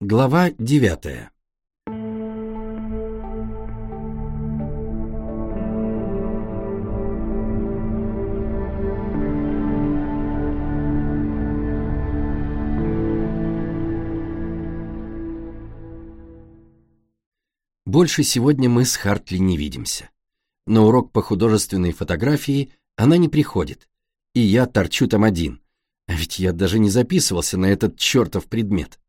Глава девятая Больше сегодня мы с Хартли не видимся. На урок по художественной фотографии она не приходит, и я торчу там один, а ведь я даже не записывался на этот чертов предмет.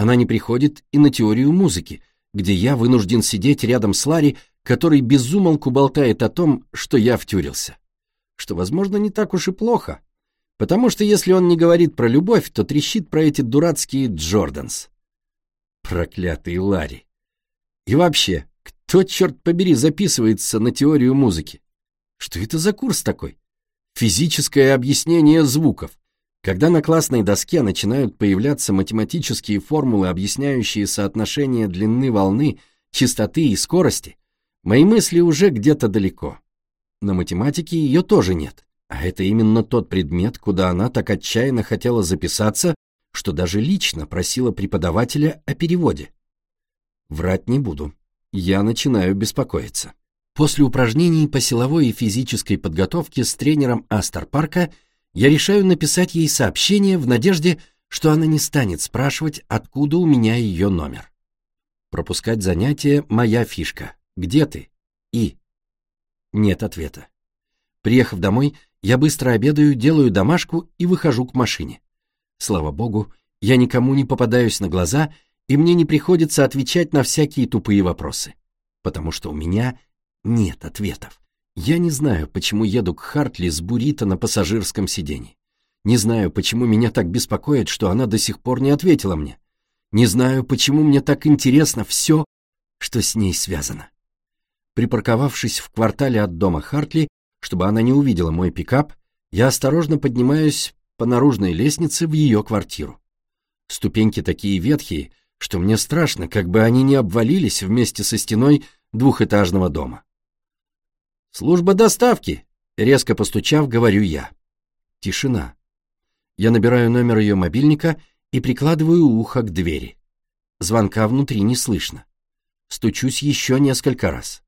Она не приходит и на теорию музыки, где я вынужден сидеть рядом с Ларри, который безумолку болтает о том, что я втюрился. Что, возможно, не так уж и плохо, потому что если он не говорит про любовь, то трещит про эти дурацкие Джорданс. Проклятый Ларри. И вообще, кто, черт побери, записывается на теорию музыки? Что это за курс такой? Физическое объяснение звуков. Когда на классной доске начинают появляться математические формулы, объясняющие соотношение длины волны, частоты и скорости, мои мысли уже где-то далеко. На математике ее тоже нет. А это именно тот предмет, куда она так отчаянно хотела записаться, что даже лично просила преподавателя о переводе. Врать не буду. Я начинаю беспокоиться. После упражнений по силовой и физической подготовке с тренером Астер Парка я решаю написать ей сообщение в надежде, что она не станет спрашивать, откуда у меня ее номер. Пропускать занятия – моя фишка. Где ты? И. Нет ответа. Приехав домой, я быстро обедаю, делаю домашку и выхожу к машине. Слава богу, я никому не попадаюсь на глаза – и мне не приходится отвечать на всякие тупые вопросы, потому что у меня нет ответов. Я не знаю, почему еду к Хартли с буррито на пассажирском сиденье. Не знаю, почему меня так беспокоит, что она до сих пор не ответила мне. Не знаю, почему мне так интересно все, что с ней связано. Припарковавшись в квартале от дома Хартли, чтобы она не увидела мой пикап, я осторожно поднимаюсь по наружной лестнице в ее квартиру. Ступеньки такие ветхие, что мне страшно, как бы они не обвалились вместе со стеной двухэтажного дома. «Служба доставки!» — резко постучав, говорю я. Тишина. Я набираю номер ее мобильника и прикладываю ухо к двери. Звонка внутри не слышно. Стучусь еще несколько раз.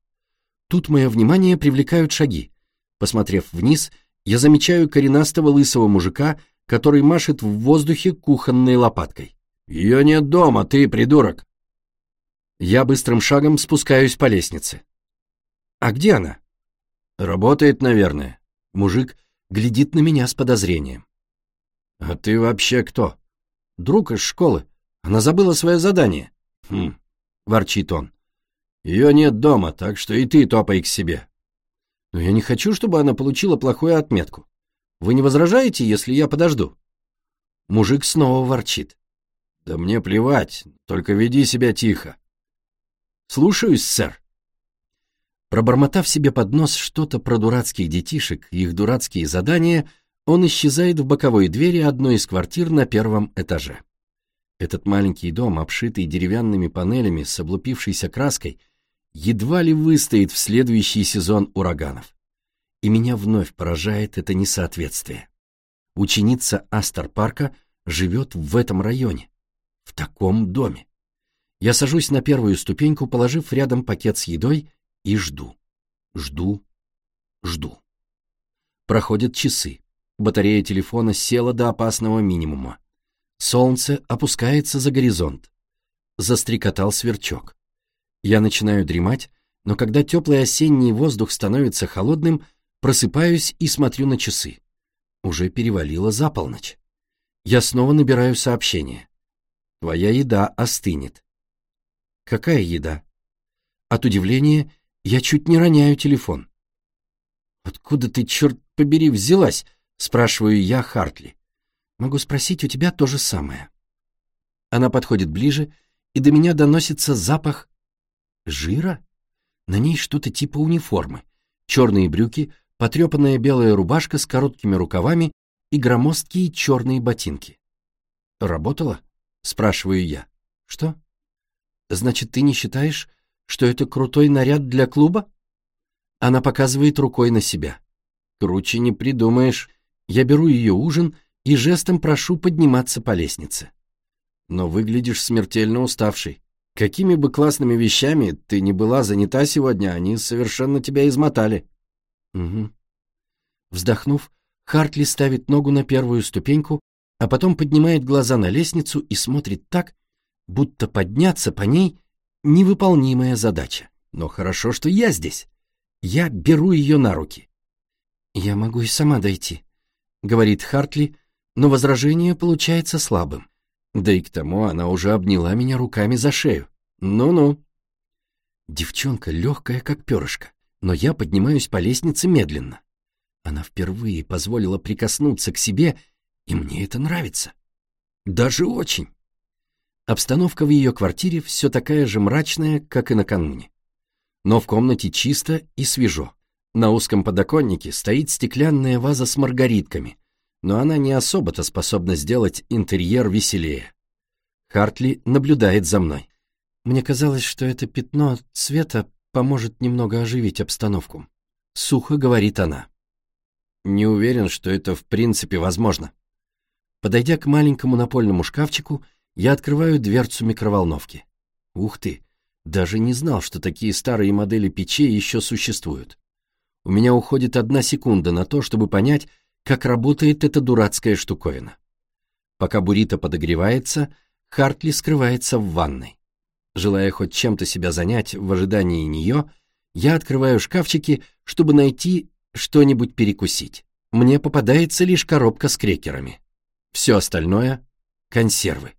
Тут мое внимание привлекают шаги. Посмотрев вниз, я замечаю коренастого лысого мужика, который машет в воздухе кухонной лопаткой. «Ее нет дома, ты придурок!» Я быстрым шагом спускаюсь по лестнице. «А где она?» «Работает, наверное». Мужик глядит на меня с подозрением. «А ты вообще кто?» «Друг из школы. Она забыла свое задание». «Хм», — ворчит он. «Ее нет дома, так что и ты топай к себе». «Но я не хочу, чтобы она получила плохую отметку. Вы не возражаете, если я подожду?» Мужик снова ворчит. Да мне плевать, только веди себя тихо. Слушаюсь, сэр. Пробормотав себе под нос что-то про дурацких детишек и их дурацкие задания, он исчезает в боковой двери одной из квартир на первом этаже. Этот маленький дом, обшитый деревянными панелями с облупившейся краской, едва ли выстоит в следующий сезон ураганов. И меня вновь поражает это несоответствие. Ученица Астер Парка живет в этом районе в таком доме. Я сажусь на первую ступеньку, положив рядом пакет с едой, и жду, жду, жду. Проходят часы. Батарея телефона села до опасного минимума. Солнце опускается за горизонт. Застрекотал сверчок. Я начинаю дремать, но когда теплый осенний воздух становится холодным, просыпаюсь и смотрю на часы. Уже перевалило за полночь. Я снова набираю сообщение. Твоя еда остынет. Какая еда? От удивления я чуть не роняю телефон. Откуда ты, черт побери, взялась? Спрашиваю я Хартли. Могу спросить у тебя то же самое. Она подходит ближе, и до меня доносится запах жира. На ней что-то типа униформы. Черные брюки, потрепанная белая рубашка с короткими рукавами и громоздкие черные ботинки. Работала? Спрашиваю я. Что? Значит, ты не считаешь, что это крутой наряд для клуба? Она показывает рукой на себя. Круче не придумаешь. Я беру ее ужин и жестом прошу подниматься по лестнице. но выглядишь смертельно уставшей. Какими бы классными вещами ты ни была занята сегодня, они совершенно тебя измотали». «Угу». Вздохнув, Хартли ставит ногу на первую ступеньку, а потом поднимает глаза на лестницу и смотрит так, будто подняться по ней — невыполнимая задача. Но хорошо, что я здесь. Я беру ее на руки. «Я могу и сама дойти», — говорит Хартли, но возражение получается слабым. Да и к тому она уже обняла меня руками за шею. Ну-ну. Девчонка легкая, как перышко, но я поднимаюсь по лестнице медленно. Она впервые позволила прикоснуться к себе, и мне это нравится. Даже очень. Обстановка в ее квартире все такая же мрачная, как и накануне. Но в комнате чисто и свежо. На узком подоконнике стоит стеклянная ваза с маргаритками, но она не особо-то способна сделать интерьер веселее. Хартли наблюдает за мной. Мне казалось, что это пятно цвета поможет немного оживить обстановку. Сухо говорит она. Не уверен, что это в принципе возможно. Подойдя к маленькому напольному шкафчику, я открываю дверцу микроволновки. Ух ты, даже не знал, что такие старые модели печей еще существуют. У меня уходит одна секунда на то, чтобы понять, как работает эта дурацкая штуковина. Пока буррито подогревается, Хартли скрывается в ванной. Желая хоть чем-то себя занять в ожидании нее, я открываю шкафчики, чтобы найти что-нибудь перекусить. Мне попадается лишь коробка с крекерами. Все остальное — консервы.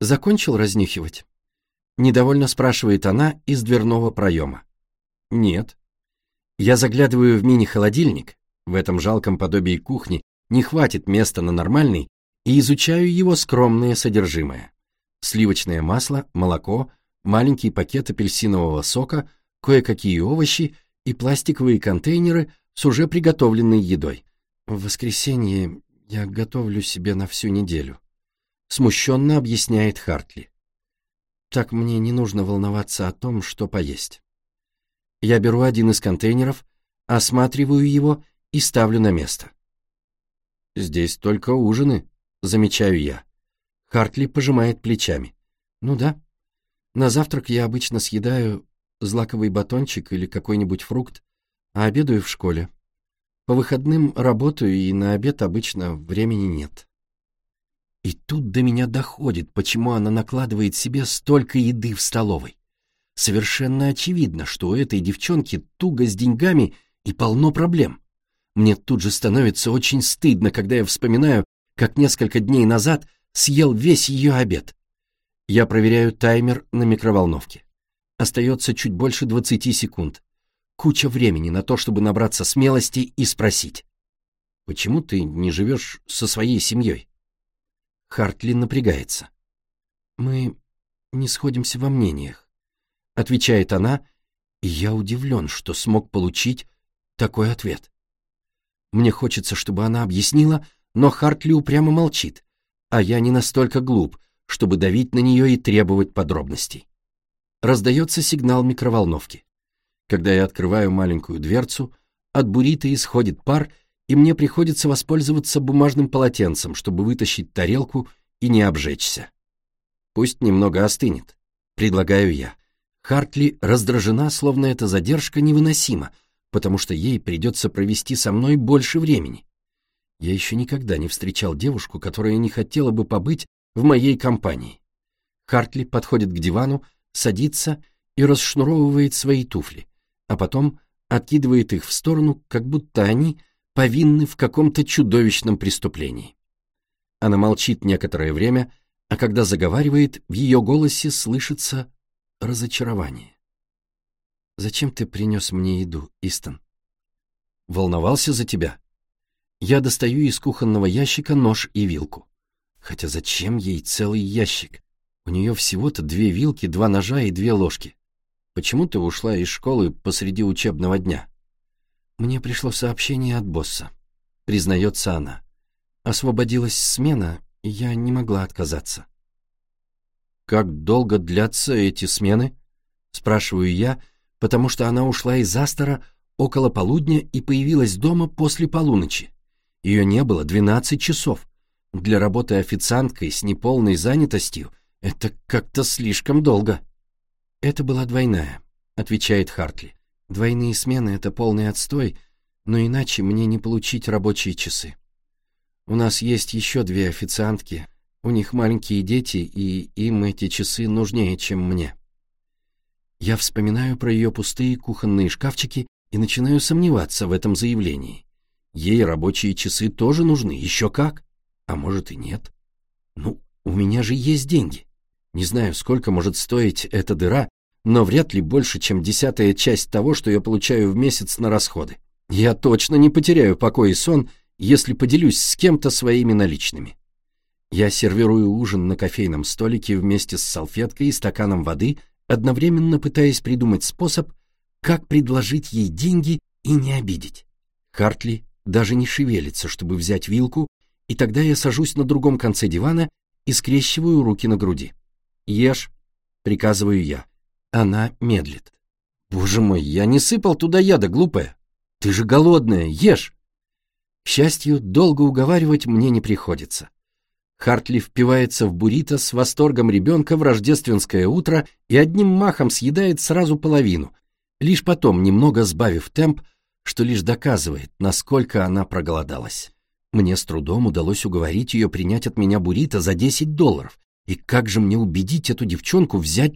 Закончил разнюхивать? Недовольно спрашивает она из дверного проема. Нет. Я заглядываю в мини-холодильник, в этом жалком подобии кухни не хватит места на нормальный, и изучаю его скромное содержимое. Сливочное масло, молоко, маленький пакет апельсинового сока, кое-какие овощи и пластиковые контейнеры с уже приготовленной едой. В воскресенье я готовлю себе на всю неделю. Смущенно объясняет Хартли. Так мне не нужно волноваться о том, что поесть. Я беру один из контейнеров, осматриваю его и ставлю на место. «Здесь только ужины», — замечаю я. Хартли пожимает плечами. «Ну да. На завтрак я обычно съедаю злаковый батончик или какой-нибудь фрукт, а обедаю в школе. По выходным работаю, и на обед обычно времени нет». И тут до меня доходит, почему она накладывает себе столько еды в столовой. Совершенно очевидно, что у этой девчонки туго с деньгами и полно проблем. Мне тут же становится очень стыдно, когда я вспоминаю, как несколько дней назад съел весь ее обед. Я проверяю таймер на микроволновке. Остается чуть больше 20 секунд. Куча времени на то, чтобы набраться смелости и спросить. «Почему ты не живешь со своей семьей?» Хартли напрягается. «Мы не сходимся во мнениях отвечает она, и я удивлен, что смог получить такой ответ. Мне хочется, чтобы она объяснила, но Хартли упрямо молчит, а я не настолько глуп, чтобы давить на нее и требовать подробностей. Раздается сигнал микроволновки. Когда я открываю маленькую дверцу, от бурита исходит пар, и мне приходится воспользоваться бумажным полотенцем, чтобы вытащить тарелку и не обжечься. Пусть немного остынет, предлагаю я. Хартли раздражена, словно эта задержка невыносима, потому что ей придется провести со мной больше времени. Я еще никогда не встречал девушку, которая не хотела бы побыть в моей компании. Хартли подходит к дивану, садится и расшнуровывает свои туфли, а потом откидывает их в сторону, как будто они повинны в каком-то чудовищном преступлении. Она молчит некоторое время, а когда заговаривает, в ее голосе слышится разочарование. «Зачем ты принес мне еду, Истон?» «Волновался за тебя?» Я достаю из кухонного ящика нож и вилку. Хотя зачем ей целый ящик? У нее всего-то две вилки, два ножа и две ложки. Почему ты ушла из школы посреди учебного дня? Мне пришло сообщение от босса. Признается она. Освободилась смена, и я не могла отказаться. «Как долго длятся эти смены?» — спрашиваю я, потому что она ушла из Астора около полудня и появилась дома после полуночи. Ее не было 12 часов, Для работы официанткой с неполной занятостью это как-то слишком долго. Это была двойная, отвечает Хартли. Двойные смены — это полный отстой, но иначе мне не получить рабочие часы. У нас есть еще две официантки, у них маленькие дети, и им эти часы нужнее, чем мне. Я вспоминаю про ее пустые кухонные шкафчики и начинаю сомневаться в этом заявлении. Ей рабочие часы тоже нужны, еще как. А может и нет. Ну, у меня же есть деньги. Не знаю, сколько может стоить эта дыра, но вряд ли больше, чем десятая часть того, что я получаю в месяц на расходы. Я точно не потеряю покой и сон, если поделюсь с кем-то своими наличными. Я сервирую ужин на кофейном столике вместе с салфеткой и стаканом воды, одновременно пытаясь придумать способ, как предложить ей деньги и не обидеть. Хартли даже не шевелится, чтобы взять вилку, и тогда я сажусь на другом конце дивана и скрещиваю руки на груди. «Ешь», — приказываю я. Она медлит. «Боже мой, я не сыпал туда яда, глупая. Ты же голодная, ешь!» К счастью, долго уговаривать мне не приходится. Хартли впивается в буррито с восторгом ребенка в рождественское утро и одним махом съедает сразу половину, лишь потом немного сбавив темп, что лишь доказывает, насколько она проголодалась. Мне с трудом удалось уговорить ее принять от меня буррито за 10 долларов, и как же мне убедить эту девчонку взять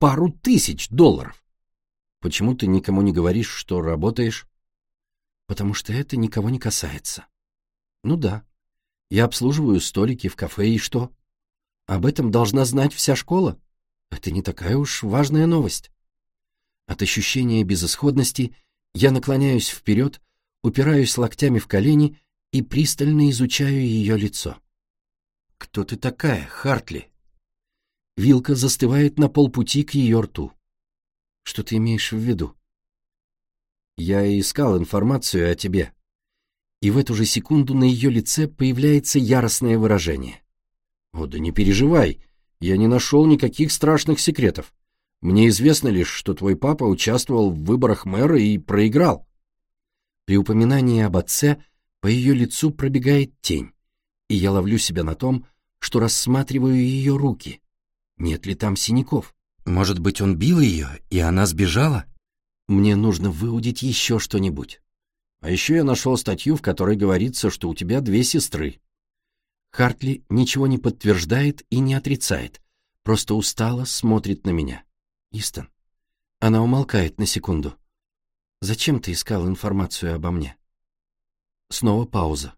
пару тысяч долларов? Почему ты никому не говоришь, что работаешь? Потому что это никого не касается. Ну да, я обслуживаю столики в кафе, и что? Об этом должна знать вся школа. Это не такая уж важная новость. От ощущения безысходности я наклоняюсь вперед, упираюсь локтями в колени и пристально изучаю ее лицо. «Кто ты такая, Хартли?» Вилка застывает на полпути к ее рту. «Что ты имеешь в виду?» «Я искал информацию о тебе», и в эту же секунду на ее лице появляется яростное выражение. «О, да не переживай, я не нашел никаких страшных секретов. Мне известно лишь, что твой папа участвовал в выборах мэра и проиграл». При упоминании об отце по ее лицу пробегает тень, и я ловлю себя на том, что рассматриваю ее руки. Нет ли там синяков? Может быть, он бил ее, и она сбежала? Мне нужно выудить еще что-нибудь. А еще я нашел статью, в которой говорится, что у тебя две сестры. Хартли ничего не подтверждает и не отрицает, просто устало смотрит на меня. Истон. Она умолкает на секунду. Зачем ты искал информацию обо мне? Снова пауза.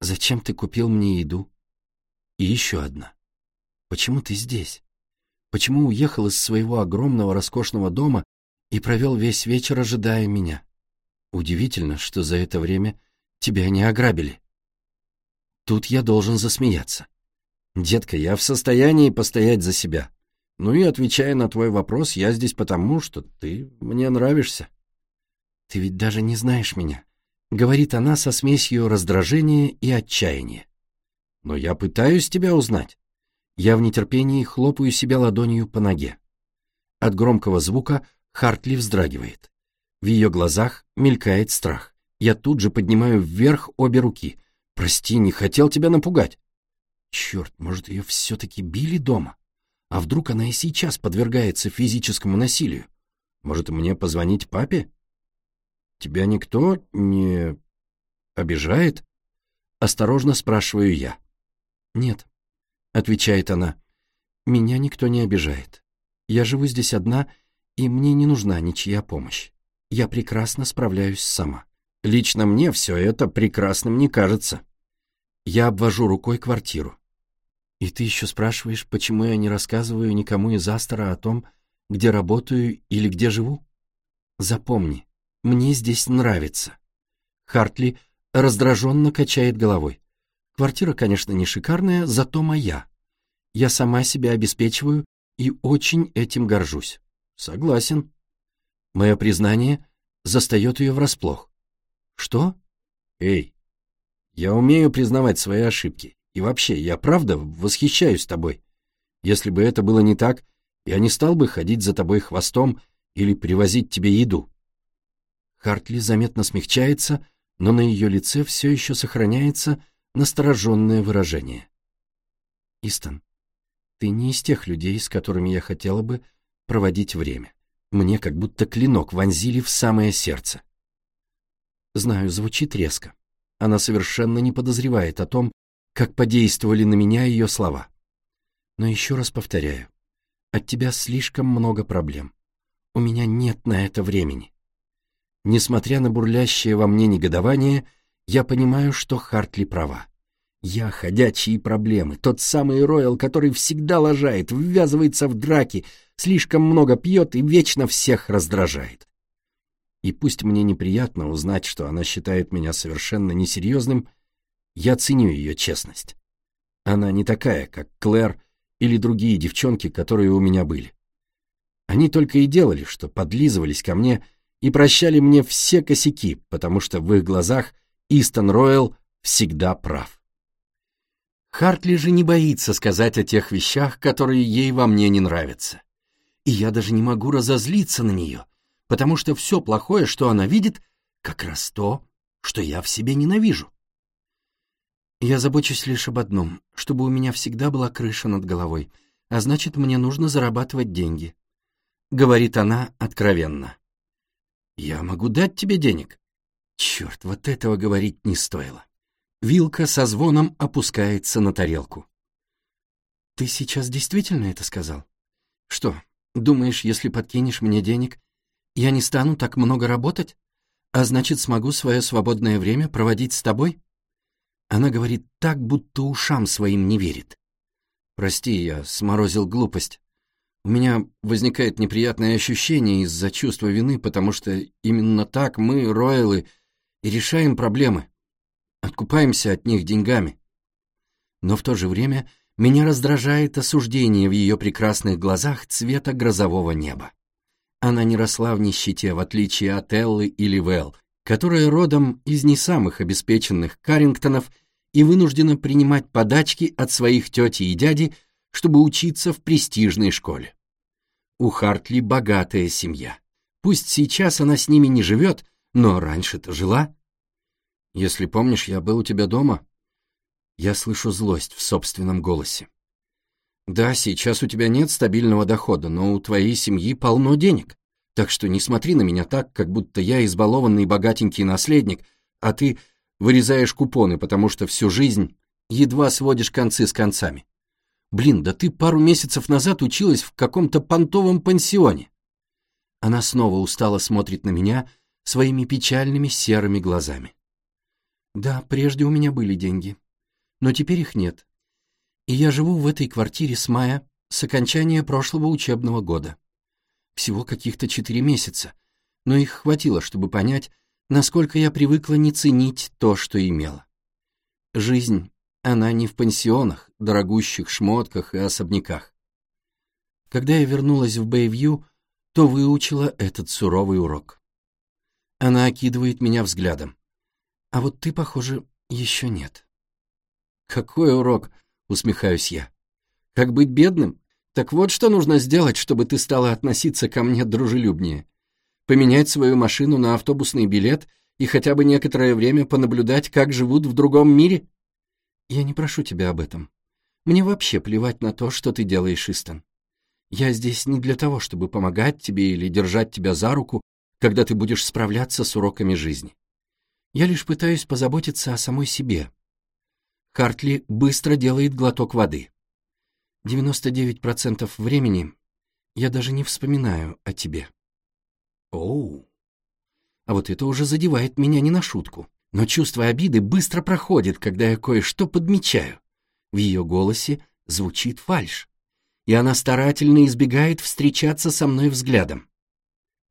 Зачем ты купил мне еду? И еще одна. Почему ты здесь? Почему уехал из своего огромного роскошного дома и провел весь вечер, ожидая меня? Удивительно, что за это время тебя не ограбили. Тут я должен засмеяться. Детка, я в состоянии постоять за себя. Ну и отвечая на твой вопрос, я здесь потому, что ты мне нравишься. Ты ведь даже не знаешь меня, говорит она со смесью раздражения и отчаяния. Но я пытаюсь тебя узнать. Я в нетерпении хлопаю себя ладонью по ноге. От громкого звука Хартли вздрагивает. В ее глазах мелькает страх. Я тут же поднимаю вверх обе руки. «Прости, не хотел тебя напугать». Черт, может, ее все-таки били дома? А вдруг она и сейчас подвергается физическому насилию? Может, мне позвонить папе? Тебя никто не обижает? Осторожно спрашиваю я. Нет, отвечает она. Меня никто не обижает. Я живу здесь одна, и мне не нужна ничья помощь я прекрасно справляюсь сама. Лично мне все это прекрасным не кажется. Я обвожу рукой квартиру. И ты еще спрашиваешь, почему я не рассказываю никому из Астора о том, где работаю или где живу? Запомни, мне здесь нравится. Хартли раздраженно качает головой. Квартира, конечно, не шикарная, зато моя. Я сама себя обеспечиваю и очень этим горжусь. Согласен. Мое признание застает ее врасплох. Что? Эй, я умею признавать свои ошибки. И вообще, я правда восхищаюсь тобой. Если бы это было не так, я не стал бы ходить за тобой хвостом или привозить тебе еду. Хартли заметно смягчается, но на ее лице все еще сохраняется настороженное выражение. «Истон, ты не из тех людей, с которыми я хотела бы проводить время. Мне как будто клинок вонзили в самое сердце. Знаю, звучит резко. Она совершенно не подозревает о том, как подействовали на меня ее слова. Но еще раз повторяю, от тебя слишком много проблем. У меня нет на это времени. Несмотря на бурлящее во мне негодование, я понимаю, что Хартли права. Я ходячие проблемы, тот самый Роял, который всегда лажает, ввязывается в драки, слишком много пьет и вечно всех раздражает. И пусть мне неприятно узнать, что она считает меня совершенно несерьезным, я ценю ее честность. Она не такая, как Клэр или другие девчонки, которые у меня были. Они только и делали, что подлизывались ко мне и прощали мне все косяки, потому что в их глазах Истон Ройл всегда прав. Хартли же не боится сказать о тех вещах, которые ей во мне не нравятся. И я даже не могу разозлиться на нее, потому что все плохое, что она видит, как раз то, что я в себе ненавижу. Я забочусь лишь об одном, чтобы у меня всегда была крыша над головой, а значит, мне нужно зарабатывать деньги. Говорит она откровенно. Я могу дать тебе денег. Черт, вот этого говорить не стоило. Вилка со звоном опускается на тарелку. «Ты сейчас действительно это сказал? Что, думаешь, если подкинешь мне денег, я не стану так много работать? А значит, смогу свое свободное время проводить с тобой?» Она говорит так, будто ушам своим не верит. «Прости, я сморозил глупость. У меня возникает неприятное ощущение из-за чувства вины, потому что именно так мы, Ройлы, и решаем проблемы откупаемся от них деньгами. Но в то же время меня раздражает осуждение в ее прекрасных глазах цвета грозового неба. Она не росла в нищете, в отличие от Эллы или Вэл, которая родом из не самых обеспеченных Карингтонов и вынуждена принимать подачки от своих тети и дяди, чтобы учиться в престижной школе. У Хартли богатая семья. Пусть сейчас она с ними не живет, но раньше-то жила. Если помнишь, я был у тебя дома. Я слышу злость в собственном голосе. Да, сейчас у тебя нет стабильного дохода, но у твоей семьи полно денег. Так что не смотри на меня так, как будто я избалованный богатенький наследник, а ты вырезаешь купоны, потому что всю жизнь едва сводишь концы с концами. Блин, да ты пару месяцев назад училась в каком-то понтовом пансионе. Она снова устало смотрит на меня своими печальными серыми глазами. Да, прежде у меня были деньги, но теперь их нет. И я живу в этой квартире с мая, с окончания прошлого учебного года. Всего каких-то четыре месяца, но их хватило, чтобы понять, насколько я привыкла не ценить то, что имела. Жизнь, она не в пансионах, дорогущих шмотках и особняках. Когда я вернулась в Бэйвью, то выучила этот суровый урок. Она окидывает меня взглядом. А вот ты, похоже, еще нет. Какой урок, усмехаюсь я. Как быть бедным? Так вот, что нужно сделать, чтобы ты стала относиться ко мне дружелюбнее. Поменять свою машину на автобусный билет и хотя бы некоторое время понаблюдать, как живут в другом мире? Я не прошу тебя об этом. Мне вообще плевать на то, что ты делаешь, Истон. Я здесь не для того, чтобы помогать тебе или держать тебя за руку, когда ты будешь справляться с уроками жизни. Я лишь пытаюсь позаботиться о самой себе. Хартли быстро делает глоток воды. 99% времени я даже не вспоминаю о тебе. Оу. А вот это уже задевает меня не на шутку. Но чувство обиды быстро проходит, когда я кое-что подмечаю. В ее голосе звучит фальшь, и она старательно избегает встречаться со мной взглядом.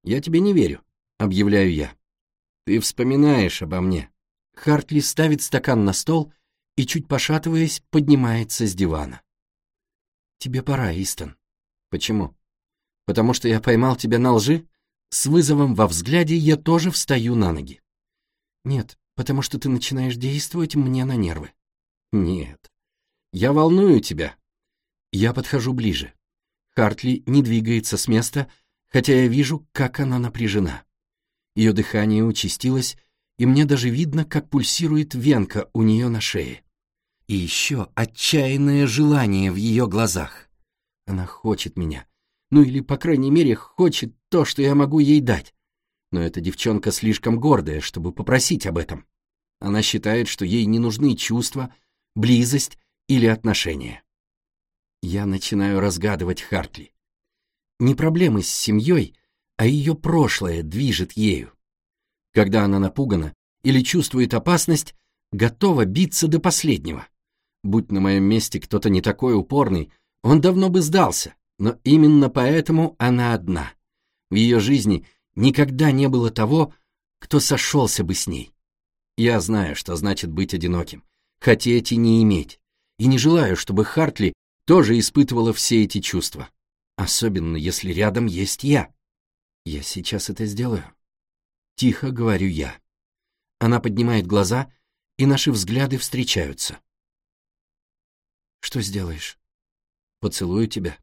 «Я тебе не верю», — объявляю я. Ты вспоминаешь обо мне. Хартли ставит стакан на стол и, чуть пошатываясь, поднимается с дивана. Тебе пора, Истон. Почему? Потому что я поймал тебя на лжи? С вызовом во взгляде я тоже встаю на ноги. Нет, потому что ты начинаешь действовать мне на нервы. Нет. Я волную тебя. Я подхожу ближе. Хартли не двигается с места, хотя я вижу, как она напряжена. Ее дыхание участилось, и мне даже видно, как пульсирует венка у нее на шее. И еще отчаянное желание в ее глазах. Она хочет меня. Ну или, по крайней мере, хочет то, что я могу ей дать. Но эта девчонка слишком гордая, чтобы попросить об этом. Она считает, что ей не нужны чувства, близость или отношения. Я начинаю разгадывать Хартли. Не проблемы с семьей, а ее прошлое движет ею. Когда она напугана или чувствует опасность, готова биться до последнего. Будь на моем месте кто-то не такой упорный, он давно бы сдался, но именно поэтому она одна. В ее жизни никогда не было того, кто сошелся бы с ней. Я знаю, что значит быть одиноким, хотеть и не иметь, и не желаю, чтобы Хартли тоже испытывала все эти чувства, особенно если рядом есть я. Я сейчас это сделаю. Тихо говорю я. Она поднимает глаза, и наши взгляды встречаются. Что сделаешь? Поцелую тебя.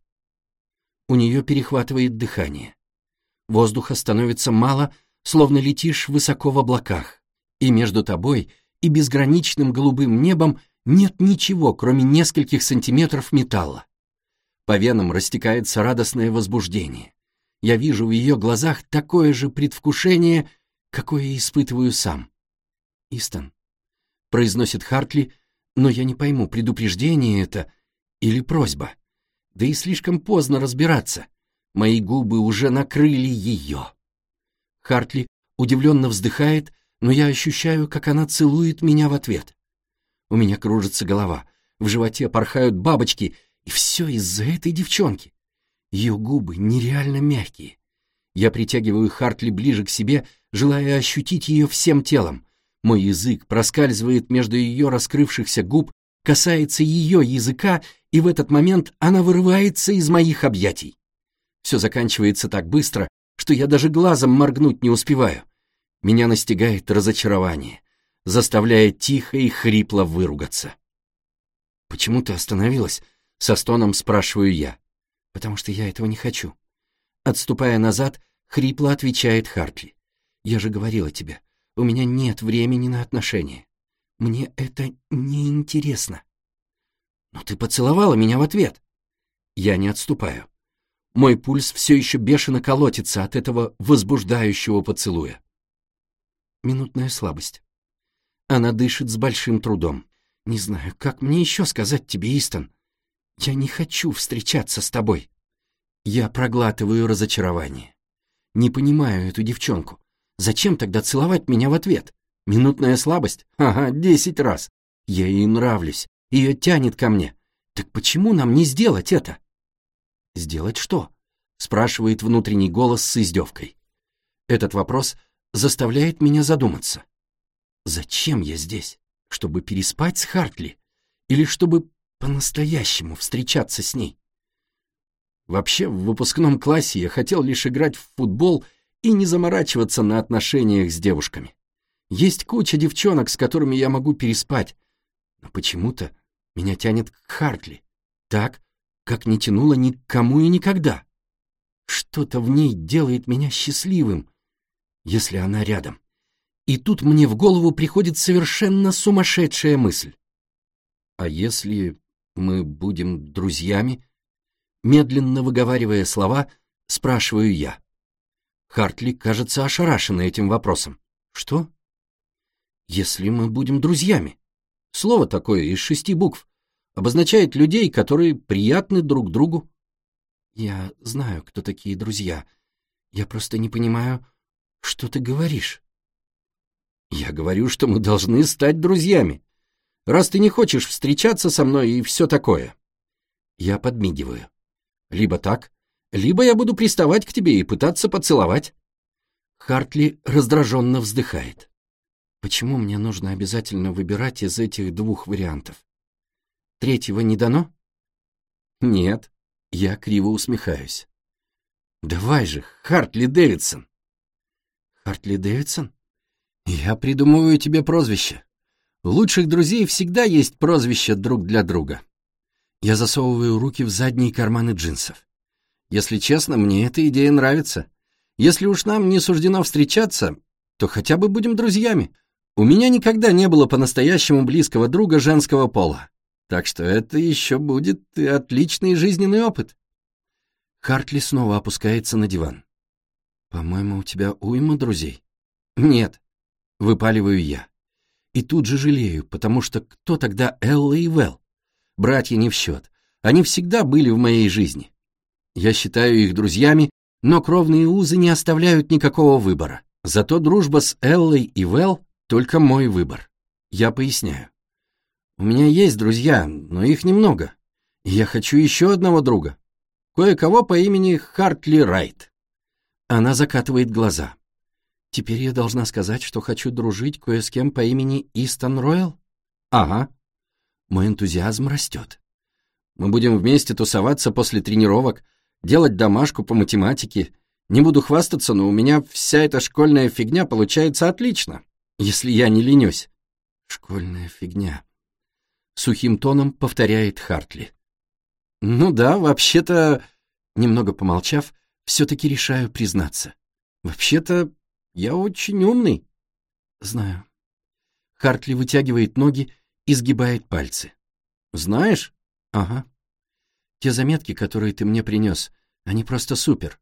У нее перехватывает дыхание. Воздуха становится мало, словно летишь высоко в облаках, и между тобой и безграничным голубым небом нет ничего, кроме нескольких сантиметров металла. По венам растекается радостное возбуждение. Я вижу в ее глазах такое же предвкушение, какое испытываю сам. «Истон», — произносит Хартли, но я не пойму, предупреждение это или просьба. Да и слишком поздно разбираться. Мои губы уже накрыли ее. Хартли удивленно вздыхает, но я ощущаю, как она целует меня в ответ. У меня кружится голова, в животе порхают бабочки, и все из-за этой девчонки. Ее губы нереально мягкие. Я притягиваю Хартли ближе к себе, желая ощутить ее всем телом. Мой язык проскальзывает между ее раскрывшихся губ, касается ее языка, и в этот момент она вырывается из моих объятий. Все заканчивается так быстро, что я даже глазом моргнуть не успеваю. Меня настигает разочарование, заставляя тихо и хрипло выругаться. «Почему ты остановилась?» — со стоном спрашиваю я. «Потому что я этого не хочу». Отступая назад, хрипло отвечает Хартли. «Я же говорила тебе, у меня нет времени на отношения. Мне это не интересно. Но ты поцеловала меня в ответ. Я не отступаю. Мой пульс все еще бешено колотится от этого возбуждающего поцелуя. Минутная слабость. Она дышит с большим трудом. Не знаю, как мне еще сказать тебе, Истон. Я не хочу встречаться с тобой. Я проглатываю разочарование. Не понимаю эту девчонку. Зачем тогда целовать меня в ответ? Минутная слабость? Ага, десять раз. Я ей нравлюсь, ее тянет ко мне. Так почему нам не сделать это? Сделать что? Спрашивает внутренний голос с издевкой. Этот вопрос заставляет меня задуматься. Зачем я здесь? Чтобы переспать с Хартли? Или чтобы по-настоящему встречаться с ней? Вообще, в выпускном классе я хотел лишь играть в футбол и не заморачиваться на отношениях с девушками. Есть куча девчонок, с которыми я могу переспать, но почему-то меня тянет к Хартли, так, как не тянуло ни к кому и никогда. Что-то в ней делает меня счастливым, если она рядом. И тут мне в голову приходит совершенно сумасшедшая мысль. А если мы будем друзьями? Медленно выговаривая слова, спрашиваю я. Хартли кажется ошарашенной этим вопросом. Что? если мы будем друзьями. Слово такое из шести букв обозначает людей, которые приятны друг другу. Я знаю, кто такие друзья. Я просто не понимаю, что ты говоришь. Я говорю, что мы должны стать друзьями. Раз ты не хочешь встречаться со мной и все такое. Я подмигиваю. Либо так, либо я буду приставать к тебе и пытаться поцеловать. Хартли раздраженно вздыхает. Почему мне нужно обязательно выбирать из этих двух вариантов? Третьего не дано? Нет, я криво усмехаюсь. Давай же, Хартли Дэвидсон. Хартли Дэвидсон? Я придумываю тебе прозвище. Лучших друзей всегда есть прозвище друг для друга. Я засовываю руки в задние карманы джинсов. Если честно, мне эта идея нравится. Если уж нам не суждено встречаться, то хотя бы будем друзьями. У меня никогда не было по-настоящему близкого друга женского пола. Так что это еще будет отличный жизненный опыт. Хартли снова опускается на диван. «По-моему, у тебя уйма друзей?» «Нет», — выпаливаю я. И тут же жалею, потому что кто тогда Элла и Вэл? Братья не в счет. Они всегда были в моей жизни. Я считаю их друзьями, но кровные узы не оставляют никакого выбора. Зато дружба с Эллой и Вэл — только мой выбор. Я поясняю. У меня есть друзья, но их немного. И я хочу еще одного друга. Кое-кого по имени Хартли Райт. Она закатывает глаза. Теперь я должна сказать, что хочу дружить кое с кем по имени Истон Ройл? Ага. Мой энтузиазм растет. Мы будем вместе тусоваться после тренировок, делать домашку по математике. Не буду хвастаться, но у меня вся эта школьная фигня получается отлично, если я не ленюсь. Школьная фигня. Сухим тоном повторяет Хартли. Ну да, вообще-то... Немного помолчав, все-таки решаю признаться. Вообще-то я очень умный. Знаю. Хартли вытягивает ноги и сгибает пальцы. Знаешь? Ага. Те заметки, которые ты мне принес, они просто супер.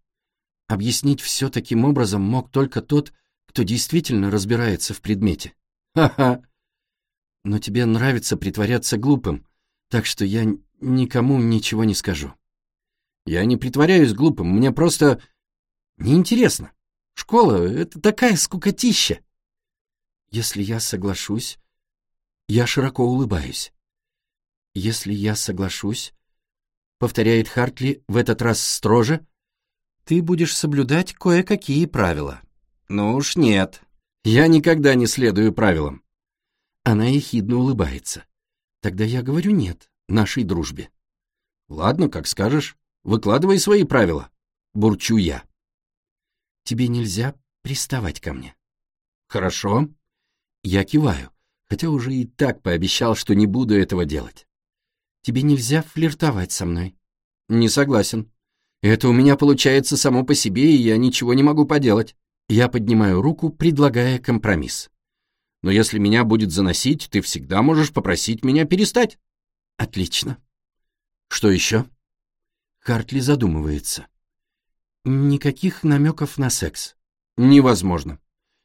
Объяснить все таким образом мог только тот, кто действительно разбирается в предмете. Ха-ха. Но тебе нравится притворяться глупым, так что я никому ничего не скажу. Я не притворяюсь глупым, мне просто неинтересно. Школа — это такая скукотища. Если я соглашусь, я широко улыбаюсь. Если я соглашусь, повторяет Хартли в этот раз строже, ты будешь соблюдать кое-какие правила. Ну уж нет, я никогда не следую правилам. Она ехидно улыбается. Тогда я говорю нет нашей дружбе. Ладно, как скажешь, выкладывай свои правила. Бурчу я. Тебе нельзя приставать ко мне. Хорошо. Я киваю, хотя уже и так пообещал, что не буду этого делать. Тебе нельзя флиртовать со мной. Не согласен. Это у меня получается само по себе, и я ничего не могу поделать. Я поднимаю руку, предлагая компромисс. Но если меня будет заносить, ты всегда можешь попросить меня перестать. Отлично. Что еще? Хартли задумывается. Никаких намеков на секс. Невозможно.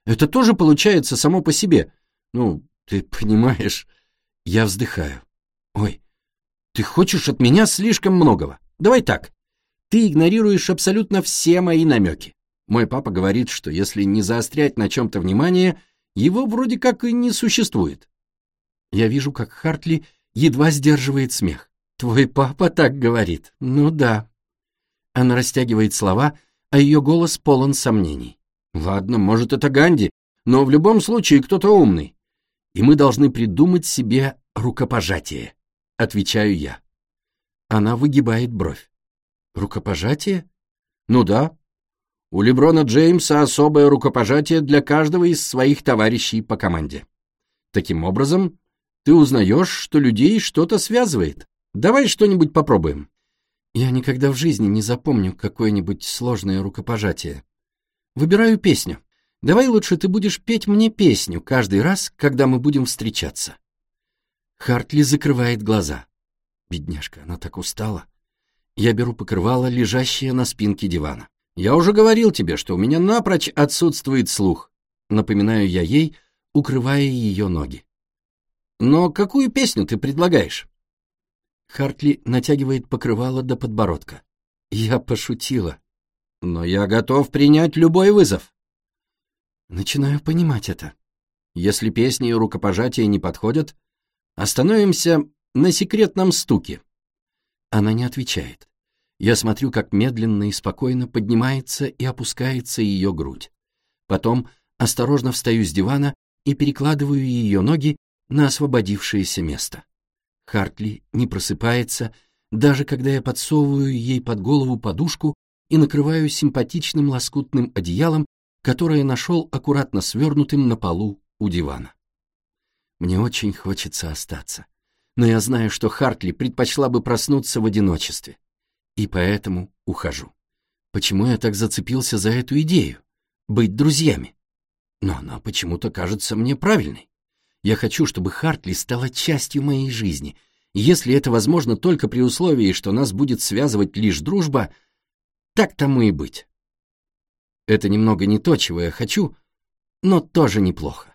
Это тоже получается само по себе. Ну, ты понимаешь. Я вздыхаю. Ой, ты хочешь от меня слишком многого. Давай так. Ты игнорируешь абсолютно все мои намеки. Мой папа говорит, что если не заострять на чем-то внимание, его вроде как и не существует. Я вижу, как Хартли едва сдерживает смех. Твой папа так говорит. Ну да. Она растягивает слова, а ее голос полон сомнений. Ладно, может, это Ганди, но в любом случае кто-то умный. И мы должны придумать себе рукопожатие, отвечаю я. Она выгибает бровь. Рукопожатие? Ну да. У Леброна Джеймса особое рукопожатие для каждого из своих товарищей по команде. Таким образом, ты узнаешь, что людей что-то связывает. Давай что-нибудь попробуем. Я никогда в жизни не запомню какое-нибудь сложное рукопожатие. Выбираю песню. Давай лучше ты будешь петь мне песню каждый раз, когда мы будем встречаться. Хартли закрывает глаза. Бедняжка, она так устала. Я беру покрывало, лежащее на спинке дивана. Я уже говорил тебе, что у меня напрочь отсутствует слух. Напоминаю я ей, укрывая ее ноги. Но какую песню ты предлагаешь? Хартли натягивает покрывало до подбородка. Я пошутила. Но я готов принять любой вызов. Начинаю понимать это. Если песни и рукопожатия не подходят, остановимся на секретном стуке. Она не отвечает. Я смотрю, как медленно и спокойно поднимается и опускается ее грудь. Потом осторожно встаю с дивана и перекладываю ее ноги на освободившееся место. Хартли не просыпается, даже когда я подсовываю ей под голову подушку и накрываю симпатичным лоскутным одеялом, которое нашел аккуратно свернутым на полу у дивана. Мне очень хочется остаться, но я знаю, что Хартли предпочла бы проснуться в одиночестве, и поэтому ухожу. Почему я так зацепился за эту идею? Быть друзьями. Но она почему-то кажется мне правильной. Я хочу, чтобы Хартли стала частью моей жизни, Если это возможно только при условии, что нас будет связывать лишь дружба, так тому и быть. Это немного не то, чего я хочу, но тоже неплохо.